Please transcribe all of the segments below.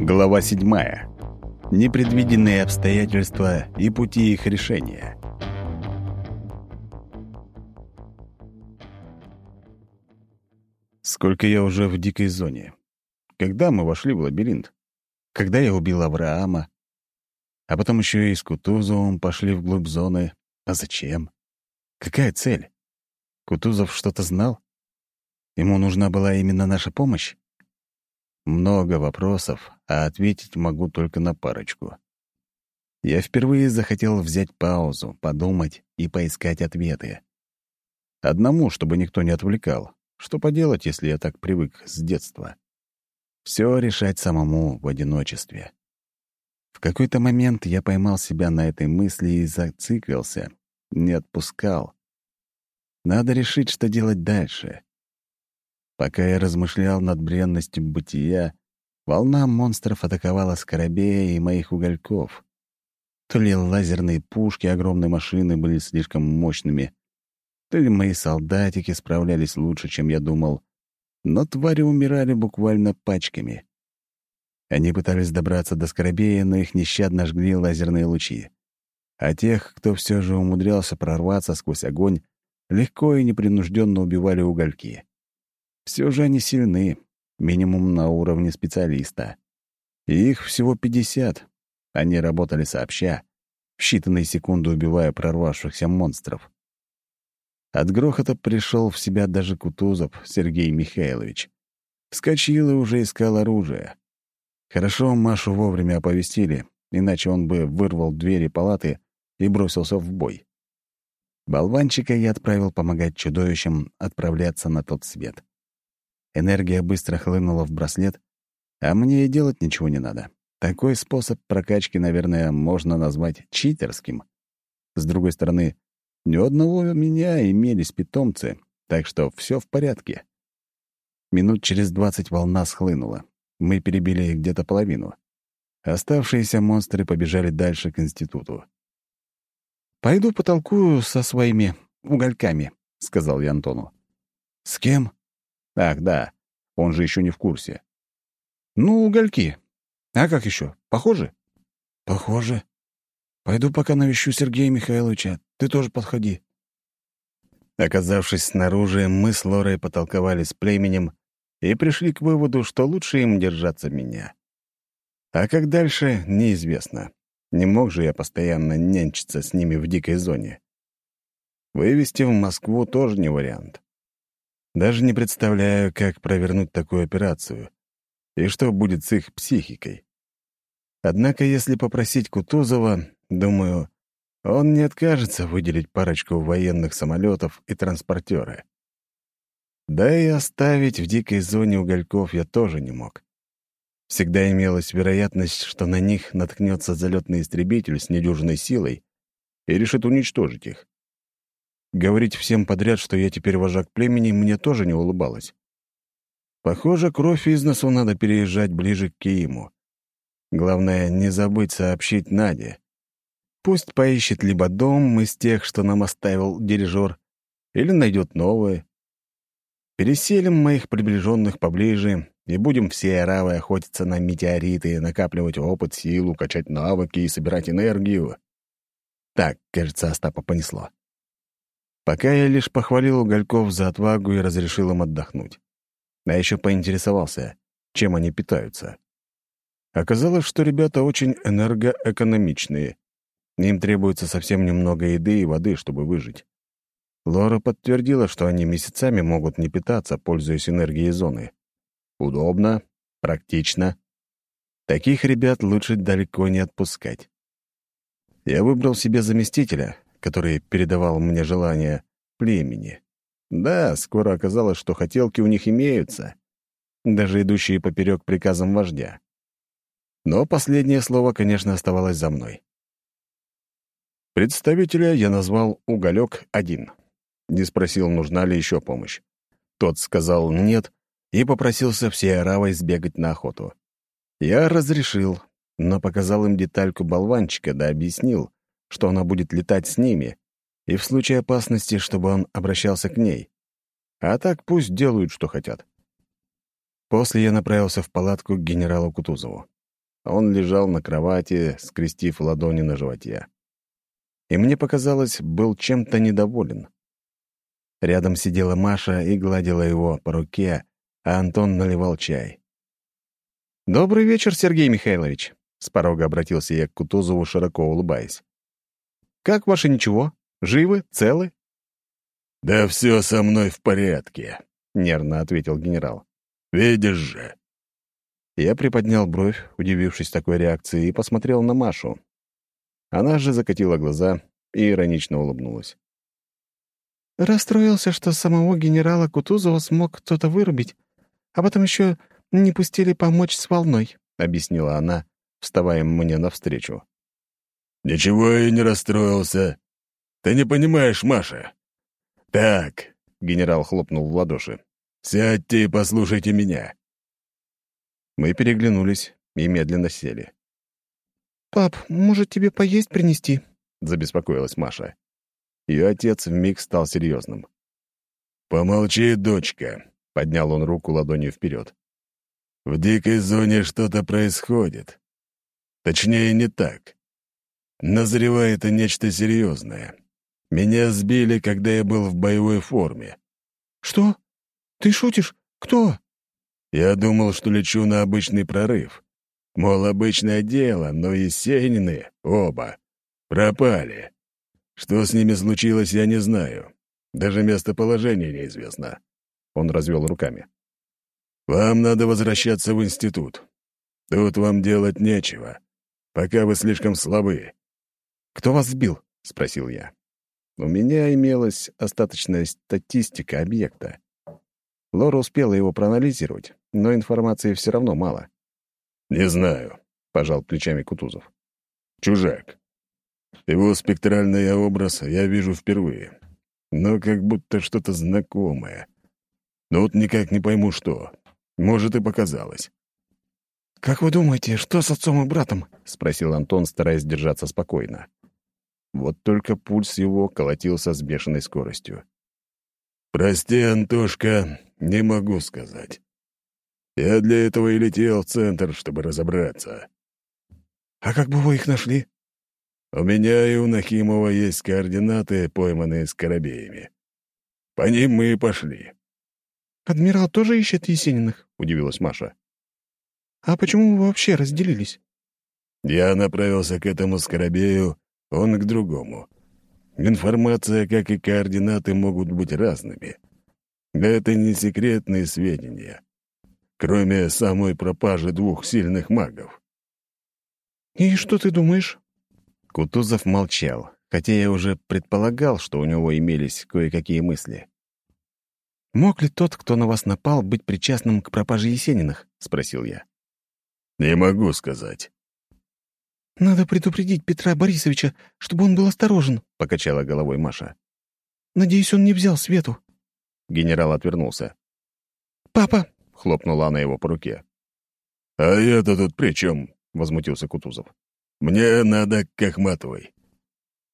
Глава 7. Непредвиденные обстоятельства и пути их решения. Сколько я уже в дикой зоне? Когда мы вошли в лабиринт? Когда я убил Авраама? А потом еще и с Кутузовым пошли вглубь зоны. А зачем? Какая цель? Кутузов что-то знал? Ему нужна была именно наша помощь? Много вопросов, а ответить могу только на парочку. Я впервые захотел взять паузу, подумать и поискать ответы. Одному, чтобы никто не отвлекал. Что поделать, если я так привык с детства? Все решать самому в одиночестве. В какой-то момент я поймал себя на этой мысли и зациклился, не отпускал. Надо решить, что делать дальше. Пока я размышлял над бренностью бытия, волна монстров атаковала Скоробея и моих угольков. То ли лазерные пушки огромной машины были слишком мощными, то ли мои солдатики справлялись лучше, чем я думал, но твари умирали буквально пачками. Они пытались добраться до Скоробея, но их нещадно жгли лазерные лучи. А тех, кто все же умудрялся прорваться сквозь огонь, легко и непринужденно убивали угольки. Все же они сильны, минимум на уровне специалиста. Их всего 50. Они работали сообща, в считанные секунды убивая прорвавшихся монстров. От грохота пришел в себя даже Кутузов Сергей Михайлович. Вскочил и уже искал оружие. Хорошо Машу вовремя оповестили, иначе он бы вырвал двери палаты и бросился в бой. Болванчика я отправил помогать чудовищам отправляться на тот свет. Энергия быстро хлынула в браслет, а мне и делать ничего не надо. Такой способ прокачки, наверное, можно назвать читерским. С другой стороны, ни у одного меня имелись питомцы, так что все в порядке. Минут через двадцать волна схлынула. Мы перебили где-то половину. Оставшиеся монстры побежали дальше к институту. «Пойду потолкую со своими угольками», — сказал я Антону. «С кем?» Ах, да, он же еще не в курсе. Ну, угольки. А как еще? Похоже? Похоже. Пойду пока навещу Сергея Михайловича. Ты тоже подходи. Оказавшись снаружи, мы с Лорой потолковали с племенем и пришли к выводу, что лучше им держаться меня. А как дальше, неизвестно. Не мог же я постоянно нянчиться с ними в дикой зоне. Вывести в Москву тоже не вариант. Даже не представляю, как провернуть такую операцию и что будет с их психикой. Однако, если попросить Кутузова, думаю, он не откажется выделить парочку военных самолетов и транспортеры. Да и оставить в дикой зоне угольков я тоже не мог. Всегда имелась вероятность, что на них наткнется залетный истребитель с недюжиной силой и решит уничтожить их. Говорить всем подряд, что я теперь вожак племени, мне тоже не улыбалось. Похоже, кровь из носу надо переезжать ближе к Кииму. Главное, не забыть сообщить Наде. Пусть поищет либо дом из тех, что нам оставил дирижер, или найдет новые. Переселим моих приближенных поближе и будем все аравы охотиться на метеориты, накапливать опыт, силу, качать навыки и собирать энергию. Так, кажется, Остапа понесло. Пока я лишь похвалил угольков за отвагу и разрешил им отдохнуть. А еще поинтересовался, чем они питаются. Оказалось, что ребята очень энергоэкономичные. Им требуется совсем немного еды и воды, чтобы выжить. Лора подтвердила, что они месяцами могут не питаться, пользуясь энергией зоны. Удобно, практично. Таких ребят лучше далеко не отпускать. Я выбрал себе заместителя, который передавал мне желание племени. Да, скоро оказалось, что хотелки у них имеются, даже идущие поперек приказам вождя. Но последнее слово, конечно, оставалось за мной. Представителя я назвал «Уголек-1». Не спросил, нужна ли еще помощь. Тот сказал «нет» и попросился всей оравой сбегать на охоту. Я разрешил, но показал им детальку болванчика, да объяснил, что она будет летать с ними, и в случае опасности, чтобы он обращался к ней. А так пусть делают, что хотят. После я направился в палатку к генералу Кутузову. он лежал на кровати, скрестив ладони на животе. И мне показалось, был чем-то недоволен. Рядом сидела Маша и гладила его по руке, а Антон наливал чай. «Добрый вечер, Сергей Михайлович», — с порога обратился я к Кутузову, широко улыбаясь. «Как ваше ничего? Живы? Целы?» «Да все со мной в порядке», — нервно ответил генерал. «Видишь же». Я приподнял бровь, удивившись такой реакции, и посмотрел на Машу. Она же закатила глаза и иронично улыбнулась. «Расстроился, что самого генерала Кутузова смог кто-то вырубить, а потом еще не пустили помочь с волной», — объяснила она, вставая мне навстречу. «Ничего я не расстроился. Ты не понимаешь, Маша. Так, — генерал хлопнул в ладоши, — сядьте и послушайте меня». Мы переглянулись и медленно сели. «Пап, может, тебе поесть принести?» — забеспокоилась Маша. Ее отец вмиг стал серьезным. «Помолчи, дочка», — поднял он руку ладонью вперед. В дикой зоне что-то происходит. Точнее, не так. Назревает нечто серьезное. Меня сбили, когда я был в боевой форме. «Что? Ты шутишь? Кто?» Я думал, что лечу на обычный прорыв. Мол, обычное дело, но Есенины, оба, пропали. Что с ними случилось, я не знаю. Даже местоположение неизвестно. Он развел руками. Вам надо возвращаться в институт. Тут вам делать нечего, пока вы слишком слабы». «Кто вас сбил?» — спросил я. У меня имелась остаточная статистика объекта. Лора успела его проанализировать, но информации все равно мало. «Не знаю», — пожал плечами Кутузов. «Чужак. Его спектральный образ я вижу впервые, но как будто что-то знакомое. Но вот никак не пойму, что. Может, и показалось. «Как вы думаете, что с отцом и братом?» — спросил Антон, стараясь держаться спокойно. Вот только пульс его колотился с бешеной скоростью. «Прости, Антошка, не могу сказать. Я для этого и летел в центр, чтобы разобраться». «А как бы вы их нашли?» «У меня и у Нахимова есть координаты, пойманные скоробеями. По ним мы и пошли». «Адмирал тоже ищет Есениных?» — удивилась Маша. «А почему вы вообще разделились?» «Я направился к этому скоробею, он к другому. Информация, как и координаты, могут быть разными. Это не секретные сведения, кроме самой пропажи двух сильных магов». «И что ты думаешь?» Кутузов молчал, хотя я уже предполагал, что у него имелись кое-какие мысли. «Мог ли тот, кто на вас напал, быть причастным к пропаже Есениных?» — спросил я. «Не могу сказать». «Надо предупредить Петра Борисовича, чтобы он был осторожен», — покачала головой Маша. «Надеюсь, он не взял Свету». Генерал отвернулся. «Папа!» — хлопнула она его по руке. «А я-то тут при чем?» — возмутился Кутузов. «Мне надо к Ахматовой».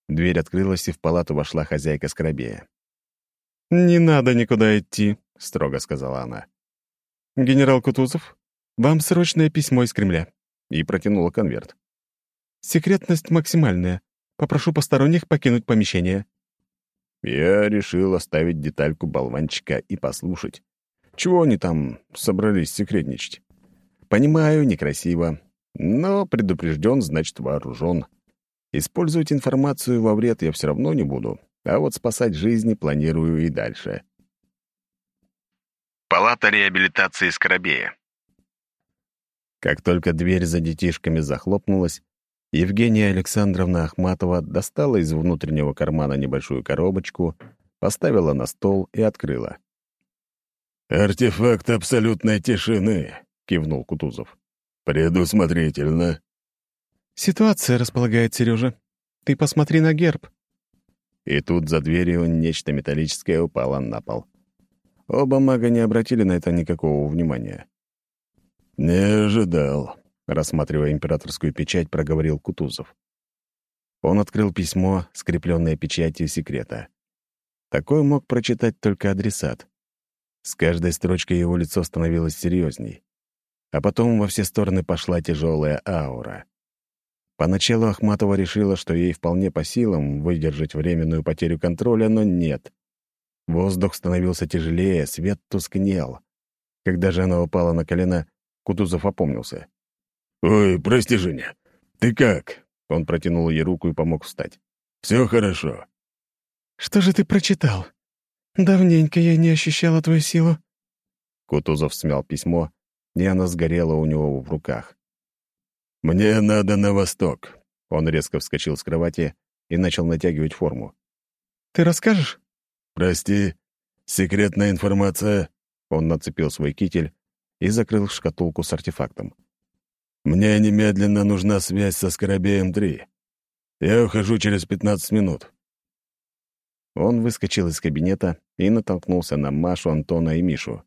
Дверь открылась, и в палату вошла хозяйка Скоробея. «Не надо никуда идти», — строго сказала она. «Генерал Кутузов, вам срочное письмо из Кремля». И протянула конверт. «Секретность максимальная. Попрошу посторонних покинуть помещение». Я решил оставить детальку болванчика и послушать. Чего они там собрались секретничать? Понимаю, некрасиво, но предупрежден, значит вооружен. Использовать информацию во вред я все равно не буду, а вот спасать жизни планирую и дальше. Палата реабилитации Скоробея. Как только дверь за детишками захлопнулась, Евгения Александровна Ахматова достала из внутреннего кармана небольшую коробочку, поставила на стол и открыла. «Артефакт абсолютной тишины», — кивнул Кутузов. «Предусмотрительно». «Ситуация располагает, Сережа. Ты посмотри на герб». И тут за дверью нечто металлическое упало на пол. Оба мага не обратили на это никакого внимания. «Не ожидал», — рассматривая императорскую печать, проговорил Кутузов. Он открыл письмо, скрепленное печатью секрета. Такое мог прочитать только адресат. С каждой строчкой его лицо становилось серьезней. а потом во все стороны пошла тяжелая аура. Поначалу Ахматова решила, что ей вполне по силам выдержать временную потерю контроля, но нет. Воздух становился тяжелее, свет тускнел. Когда же она упала на колено, Кутузов опомнился. «Ой, прости, Женя. Ты как?» Он протянул ей руку и помог встать. «Все хорошо». «Что же ты прочитал? Давненько я не ощущала твою силу». Кутузов смял письмо, и оно сгорело у него в руках. «Мне надо на восток». Он резко вскочил с кровати и начал натягивать форму. «Ты расскажешь?» «Прости, секретная информация». Он нацепил свой китель и закрыл шкатулку с артефактом. «Мне немедленно нужна связь со Скоробеем-3. Я ухожу через 15 минут». Он выскочил из кабинета и натолкнулся на Машу, Антона и Мишу.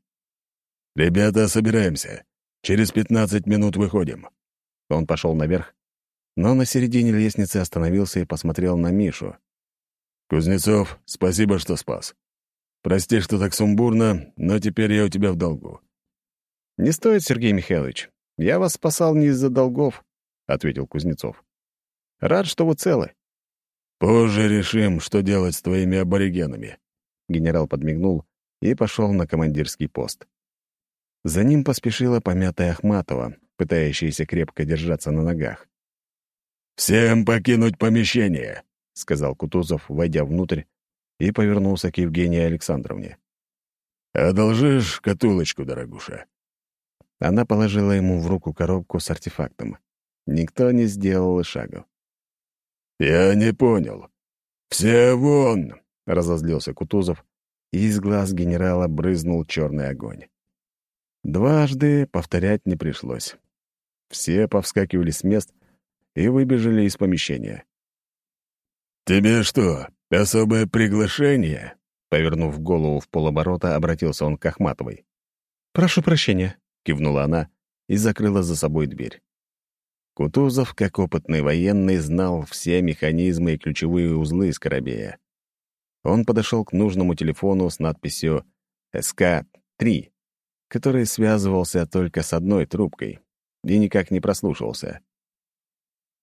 «Ребята, собираемся. Через 15 минут выходим». Он пошел наверх, но на середине лестницы остановился и посмотрел на Мишу. «Кузнецов, спасибо, что спас. Прости, что так сумбурно, но теперь я у тебя в долгу». «Не стоит, Сергей Михайлович. Я вас спасал не из-за долгов», — ответил Кузнецов. «Рад, что вы целы». «Позже решим, что делать с твоими аборигенами». Генерал подмигнул и пошел на командирский пост. За ним поспешила помятая Ахматова, пытающаяся крепко держаться на ногах. «Всем покинуть помещение!» — сказал Кутузов, войдя внутрь, и повернулся к Евгении Александровне. «Одолжишь шкатулочку, дорогуша?» Она положила ему в руку коробку с артефактом. Никто не сделал и шагу. «Я не понял. Все вон!» — разозлился Кутузов, и из глаз генерала брызнул черный огонь. Дважды повторять не пришлось. Все повскакивали с мест и выбежали из помещения. «Тебе что, особое приглашение?» Повернув голову в полоборота, обратился он к Ахматовой. «Прошу прощения», — кивнула она и закрыла за собой дверь. Кутузов, как опытный военный, знал все механизмы и ключевые узлы Скоробея. Он подошел к нужному телефону с надписью «СК-3», который связывался только с одной трубкой и никак не прослушивался.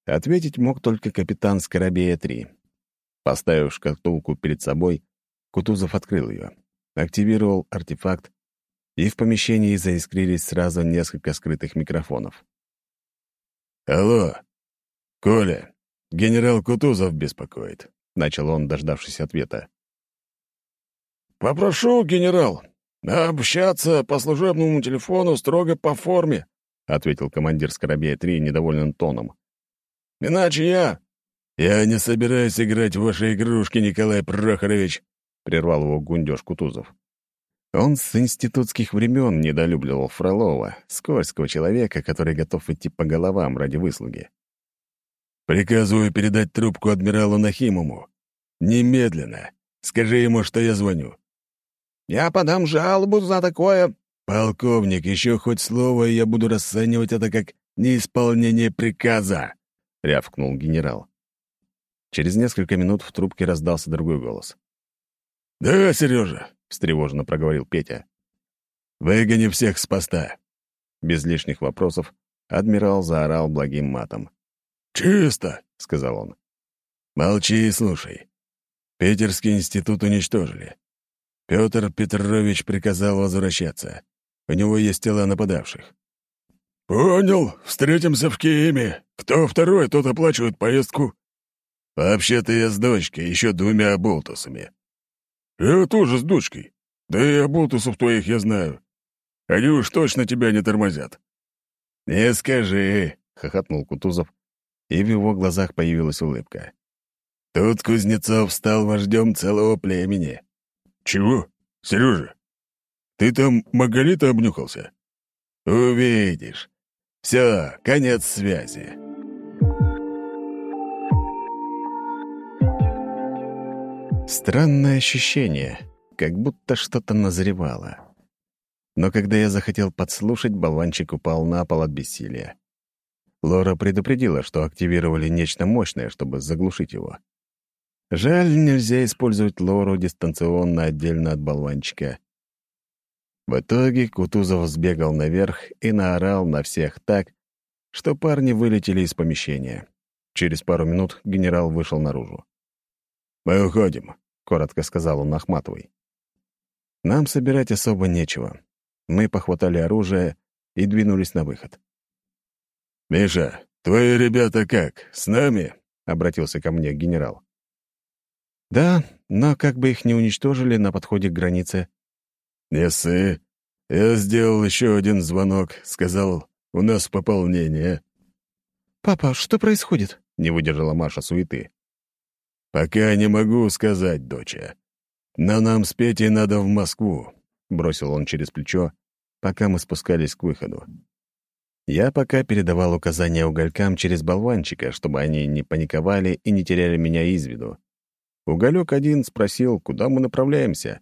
Ответить мог только капитан Скоробея-3. Поставив шкатулку перед собой, Кутузов открыл ее, активировал артефакт, и в помещении заискрились сразу несколько скрытых микрофонов. «Алло, Коля, генерал Кутузов беспокоит», — начал он, дождавшись ответа. «Попрошу, генерал, общаться по служебному телефону строго по форме», — ответил командир Скоробея-3 недовольным тоном. «Иначе я «Я не собираюсь играть в ваши игрушки, Николай Прохорович», — прервал его гундёж Кутузов. Он с институтских времен недолюбливал Фролова, скользкого человека, который готов идти по головам ради выслуги. «Приказываю передать трубку адмиралу Нахимову. Немедленно. Скажи ему, что я звоню». «Я подам жалобу за такое...» «Полковник, еще хоть слово, и я буду расценивать это как неисполнение приказа», — рявкнул генерал. Через несколько минут в трубке раздался другой голос. «Да, Сережа», — встревоженно проговорил Петя. «Выгони всех с поста». Без лишних вопросов адмирал заорал благим матом. «Чисто», — сказал он. «Молчи и слушай. Питерский институт уничтожили. Петр Петрович приказал возвращаться. У него есть тела нападавших». «Понял. Встретимся в Киеме. Кто второй, тот оплачивает поездку». Вообще-то я с дочкой, еще двумя оболтусами. Я тоже с дочкой. Да и оболтусов твоих я знаю. Они уж точно тебя не тормозят. Не скажи, — хохотнул Кутузов, и в его глазах появилась улыбка. Тут Кузнецов стал вождем целого племени. Чего? Сережа? Ты там Маголита обнюхался? Увидишь. Все, конец связи. Странное ощущение, как будто что-то назревало. Но когда я захотел подслушать, болванчик упал на пол от бессилия. Лора предупредила, что активировали нечто мощное, чтобы заглушить его. Жаль, нельзя использовать Лору дистанционно отдельно от болванчика. В итоге Кутузов сбегал наверх и наорал на всех так, что парни вылетели из помещения. Через пару минут генерал вышел наружу. «Мы уходим», — коротко сказал он Ахматовой. Нам собирать особо нечего. Мы похватали оружие и двинулись на выход. «Миша, твои ребята как, с нами?» — обратился ко мне генерал. «Да, но как бы их не уничтожили на подходе к границе». «Не ссы. Я сделал еще один звонок, сказал, у нас пополнение». «Папа, что происходит?» — не выдержала Маша суеты. «Пока не могу сказать, доча. Но нам с Петей надо в Москву», — бросил он через плечо, пока мы спускались к выходу. Я пока передавал указания уголькам через болванчика, чтобы они не паниковали и не теряли меня из виду. Уголек один спросил, куда мы направляемся,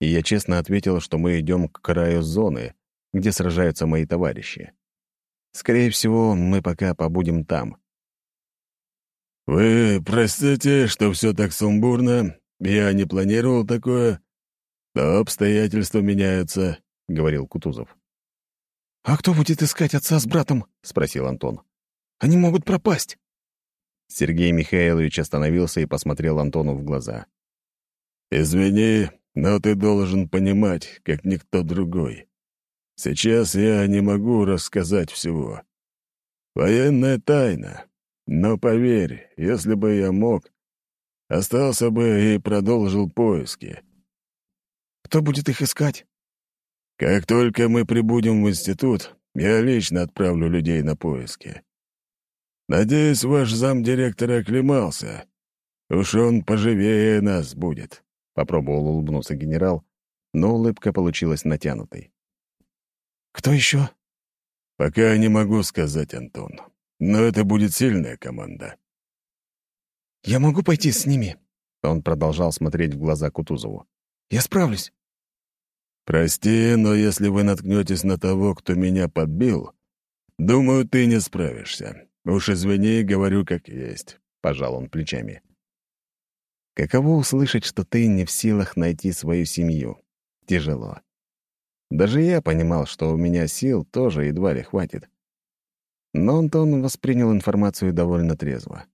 и я честно ответил, что мы идем к краю зоны, где сражаются мои товарищи. Скорее всего, мы пока побудем там. «Вы простите, что все так сумбурно. Я не планировал такое. Но обстоятельства меняются», — говорил Кутузов. «А кто будет искать отца с братом?» — спросил Антон. «Они могут пропасть». Сергей Михайлович остановился и посмотрел Антону в глаза. «Извини, но ты должен понимать, как никто другой. Сейчас я не могу рассказать всего. Военная тайна. Но поверь, если бы я мог, остался бы и продолжил поиски. Кто будет их искать? Как только мы прибудем в институт, я лично отправлю людей на поиски. Надеюсь, ваш замдиректора оклемался. Уж он поживее нас будет», — попробовал улыбнуться генерал, но улыбка получилась натянутой. «Кто еще?» «Пока не могу сказать, Антон. Но это будет сильная команда». «Я могу пойти с ними?» Он продолжал смотреть в глаза Кутузову. «Я справлюсь». «Прости, но если вы наткнетесь на того, кто меня подбил, думаю, ты не справишься. Уж извини, говорю как есть», — пожал он плечами. «Каково услышать, что ты не в силах найти свою семью? Тяжело. Даже я понимал, что у меня сил тоже едва ли хватит. Но Антон воспринял информацию довольно трезво.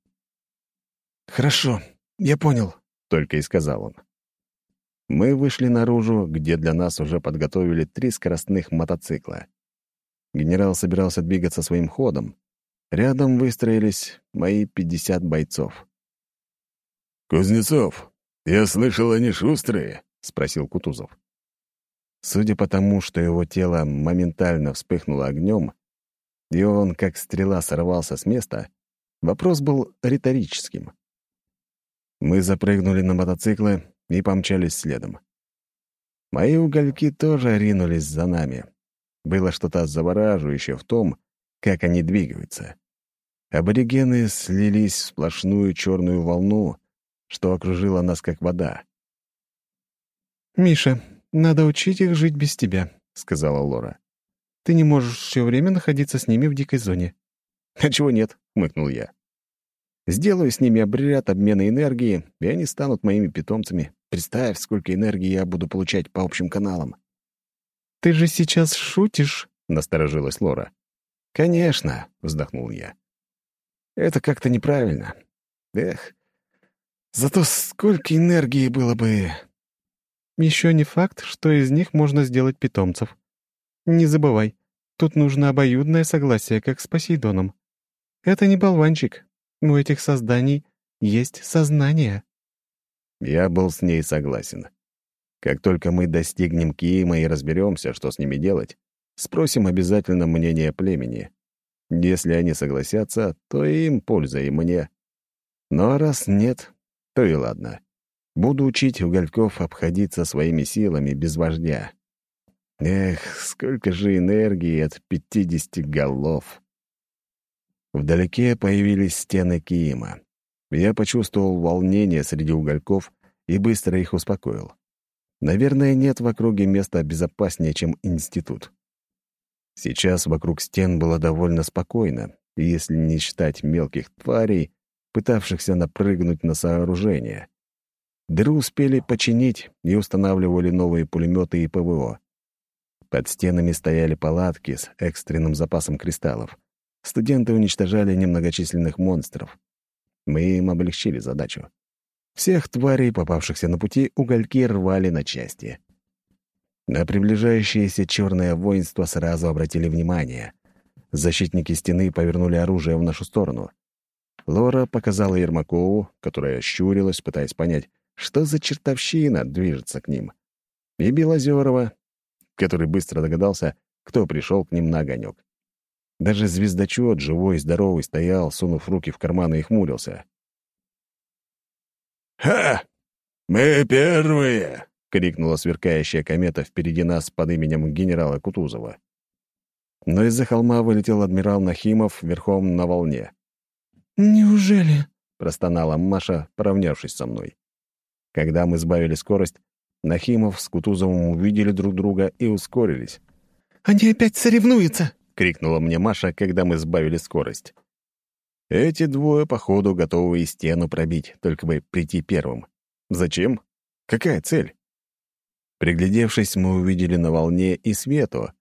«Хорошо, я понял», — только и сказал он. Мы вышли наружу, где для нас уже подготовили три скоростных мотоцикла. Генерал собирался двигаться своим ходом. Рядом выстроились мои 50 бойцов. «Кузнецов, я слышал, они шустрые?» — спросил Кутузов. Судя по тому, что его тело моментально вспыхнуло огнем, и он, как стрела, сорвался с места, вопрос был риторическим. Мы запрыгнули на мотоциклы и помчались следом. Мои угольки тоже ринулись за нами. Было что-то завораживающее в том, как они двигаются. Аборигены слились в сплошную черную волну, что окружила нас как вода. «Миша, надо учить их жить без тебя», — сказала Лора. «Ты не можешь все время находиться с ними в дикой зоне». «А чего нет?» — хмыкнул я. Сделаю с ними обряд обмена энергии, и они станут моими питомцами. Представь, сколько энергии я буду получать по общим каналам». «Ты же сейчас шутишь?» — насторожилась Лора. «Конечно», — вздохнул я. «Это как-то неправильно. Эх, зато сколько энергии было бы...» Еще не факт, что из них можно сделать питомцев. Не забывай, тут нужно обоюдное согласие, как с Посейдоном. Это не болванчик, у этих созданий есть сознание». Я был с ней согласен. Как только мы достигнем Киима и разберемся, что с ними делать, спросим обязательно мнение племени. Если они согласятся, то и им польза, и мне. Но раз нет, то и ладно. Буду учить угольков обходиться своими силами без вождя. Эх, сколько же энергии от пятидесяти голов. Вдалеке появились стены Киима. Я почувствовал волнение среди угольков и быстро их успокоил. Наверное, нет в округе места безопаснее, чем институт. Сейчас вокруг стен было довольно спокойно, если не считать мелких тварей, пытавшихся напрыгнуть на сооружение. Дыру успели починить и устанавливали новые пулеметы и ПВО. Под стенами стояли палатки с экстренным запасом кристаллов. Студенты уничтожали немногочисленных монстров. Мы им облегчили задачу. Всех тварей, попавшихся на пути, угольки рвали на части. На приближающееся черное воинство сразу обратили внимание. Защитники стены повернули оружие в нашу сторону. Лора показала Ермакову, которая щурилась, пытаясь понять, что за чертовщина движется к ним. И Белозерова, который быстро догадался, кто пришел к ним на огонек. Даже звездочет, живой и здоровый, стоял, сунув руки в карманы и хмурился. «Ха! Мы первые!» — крикнула сверкающая комета впереди нас под именем генерала Кутузова. Но из-за холма вылетел адмирал Нахимов верхом на волне. «Неужели?» — простонала Маша, поравнявшись со мной. Когда мы сбавили скорость, Нахимов с Кутузовым увидели друг друга и ускорились. «Они опять соревнуются!» — крикнула мне Маша, когда мы сбавили скорость. Эти двое, походу, готовы и стену пробить, только бы прийти первым. Зачем? Какая цель? Приглядевшись, мы увидели на волне и Свету.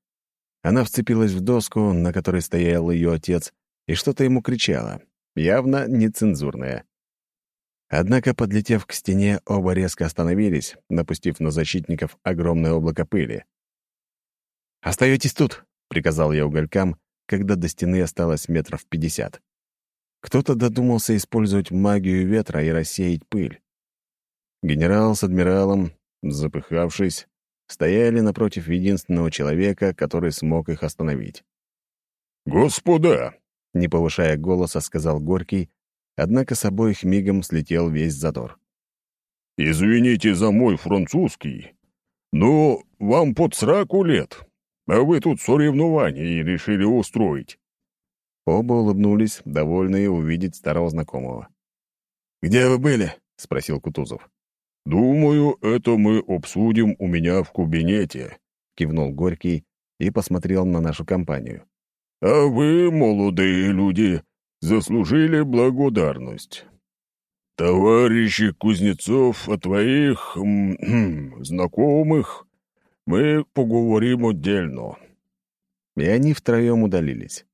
Она вцепилась в доску, на которой стоял ее отец, и что-то ему кричала, явно нецензурное. Однако, подлетев к стене, оба резко остановились, напустив на защитников огромное облако пыли. «Остаетесь тут», — приказал я уголькам, когда до стены осталось метров пятьдесят. Кто-то додумался использовать магию ветра и рассеять пыль. Генерал с адмиралом, запыхавшись, стояли напротив единственного человека, который смог их остановить. «Господа!» — не повышая голоса, сказал Горький, однако с обоих мигом слетел весь задор. «Извините за мой французский, но вам под сраку лет, а вы тут соревнования решили устроить. Оба улыбнулись, довольные увидеть старого знакомого. «Где вы были?» — спросил Кутузов. «Думаю, это мы обсудим у меня в кабинете», — кивнул Горький и посмотрел на нашу компанию. «А вы, молодые люди, заслужили благодарность. Товарищи Кузнецов, о твоих м -м, знакомых мы поговорим отдельно». И они втроем удалились.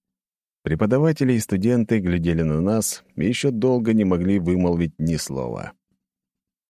Преподаватели и студенты глядели на нас и еще долго не могли вымолвить ни слова.